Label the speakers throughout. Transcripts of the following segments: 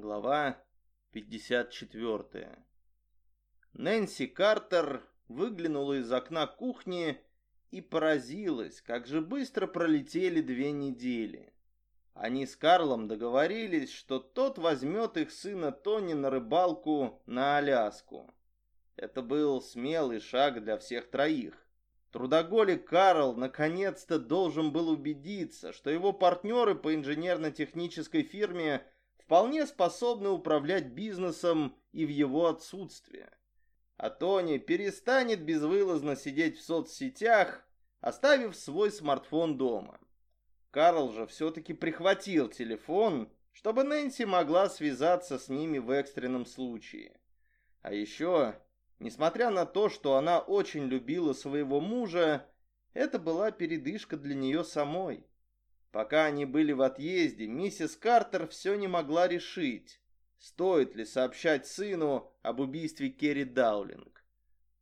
Speaker 1: Глава 54. Нэнси Картер выглянула из окна кухни и поразилась, как же быстро пролетели две недели. Они с Карлом договорились, что тот возьмет их сына Тони на рыбалку на Аляску. Это был смелый шаг для всех троих. Трудоголик Карл наконец-то должен был убедиться, что его партнеры по инженерно-технической фирме – вполне способны управлять бизнесом и в его отсутствие. А Тони перестанет безвылазно сидеть в соцсетях, оставив свой смартфон дома. Карл же все-таки прихватил телефон, чтобы Нэнси могла связаться с ними в экстренном случае. А еще, несмотря на то, что она очень любила своего мужа, это была передышка для нее самой. Пока они были в отъезде, миссис Картер все не могла решить, стоит ли сообщать сыну об убийстве Керри Даулинг.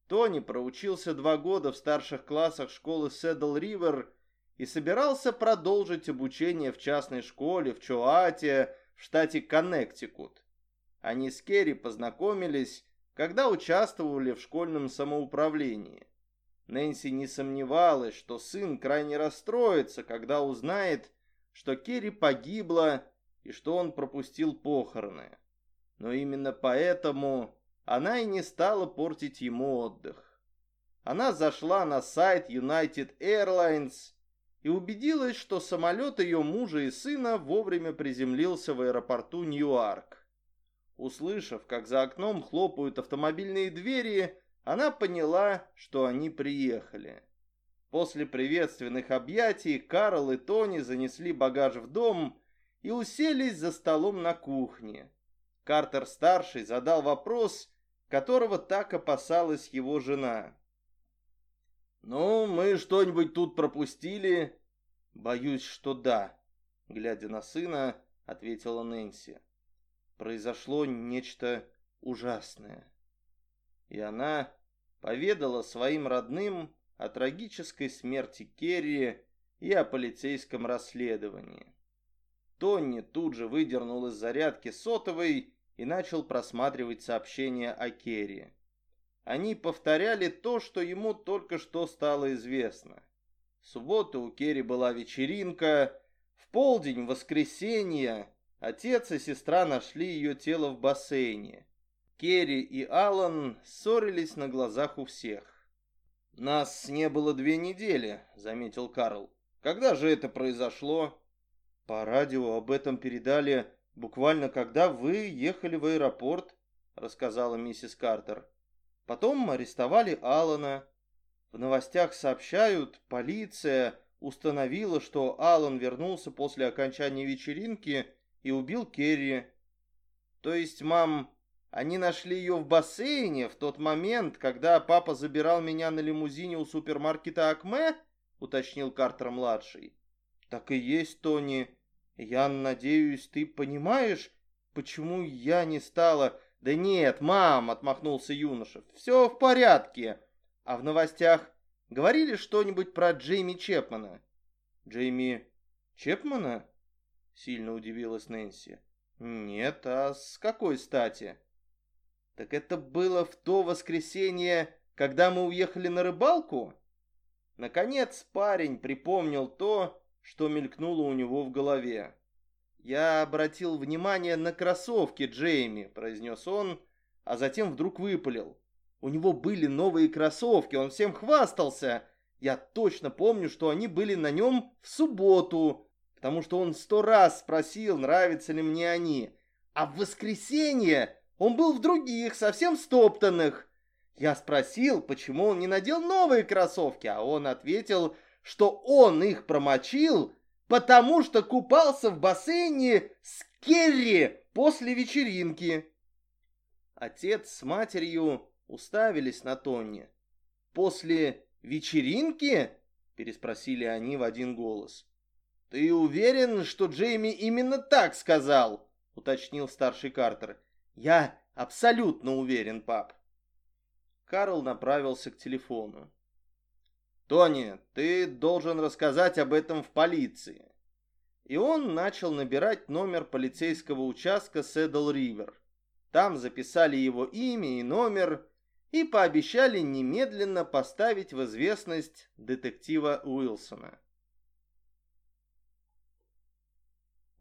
Speaker 1: Тони проучился два года в старших классах школы Седл Ривер и собирался продолжить обучение в частной школе в Чоате в штате Коннектикут. Они с Керри познакомились, когда участвовали в школьном самоуправлении. Нэнси не сомневалась, что сын крайне расстроится, когда узнает, что Керри погибла и что он пропустил похороны. Но именно поэтому она и не стала портить ему отдых. Она зашла на сайт United Airlines и убедилась, что самолет ее мужа и сына вовремя приземлился в аэропорту Ньюарк. Услышав, как за окном хлопают автомобильные двери, она поняла, что они приехали. После приветственных объятий Карл и Тони занесли багаж в дом и уселись за столом на кухне. Картер-старший задал вопрос, которого так опасалась его жена. «Ну, мы что-нибудь тут пропустили?» «Боюсь, что да», — глядя на сына, ответила Нэнси. «Произошло нечто ужасное». И она поведала своим родным о трагической смерти Керри и о полицейском расследовании. Тонни тут же выдернул из зарядки сотовой и начал просматривать сообщения о Керри. Они повторяли то, что ему только что стало известно. В субботу у Керри была вечеринка, в полдень, в воскресенье, отец и сестра нашли ее тело в бассейне. Керри и Алан ссорились на глазах у всех. «Нас не было две недели», — заметил Карл. «Когда же это произошло?» «По радио об этом передали буквально когда вы ехали в аэропорт», — рассказала миссис Картер. «Потом арестовали Алана. В новостях сообщают, полиция установила, что Алан вернулся после окончания вечеринки и убил Керри». «То есть, мам, они нашли ее в бассейне в тот момент, когда папа забирал меня на лимузине у супермаркета Акме, уточнил Картер-младший. Так и есть, Тони. Я надеюсь, ты понимаешь, почему я не стала... Да нет, мам, отмахнулся юноша, все в порядке. А в новостях говорили что-нибудь про Джейми Чепмана? Джейми Чепмана? Сильно удивилась Нэнси. Нет, а с какой стати? Так это было в то воскресенье, когда мы уехали на рыбалку? Наконец парень припомнил то, что мелькнуло у него в голове. «Я обратил внимание на кроссовки Джейми», — произнес он, а затем вдруг выпалил. «У него были новые кроссовки, он всем хвастался. Я точно помню, что они были на нем в субботу, потому что он сто раз спросил, нравятся ли мне они. А в воскресенье он был в других, совсем стоптанных. Я спросил, почему он не надел новые кроссовки, а он ответил, что он их промочил, потому что купался в бассейне с Керри после вечеринки. Отец с матерью уставились на Тонни. «После вечеринки?» – переспросили они в один голос. «Ты уверен, что Джейми именно так сказал?» – уточнил старший Картер. «Я абсолютно уверен, пап». Карл направился к телефону. «Тони, ты должен рассказать об этом в полиции. и он начал набирать номер полицейского участка Седл-Ривер. Там записали его имя и номер и пообещали немедленно поставить в известность детектива Уилсона.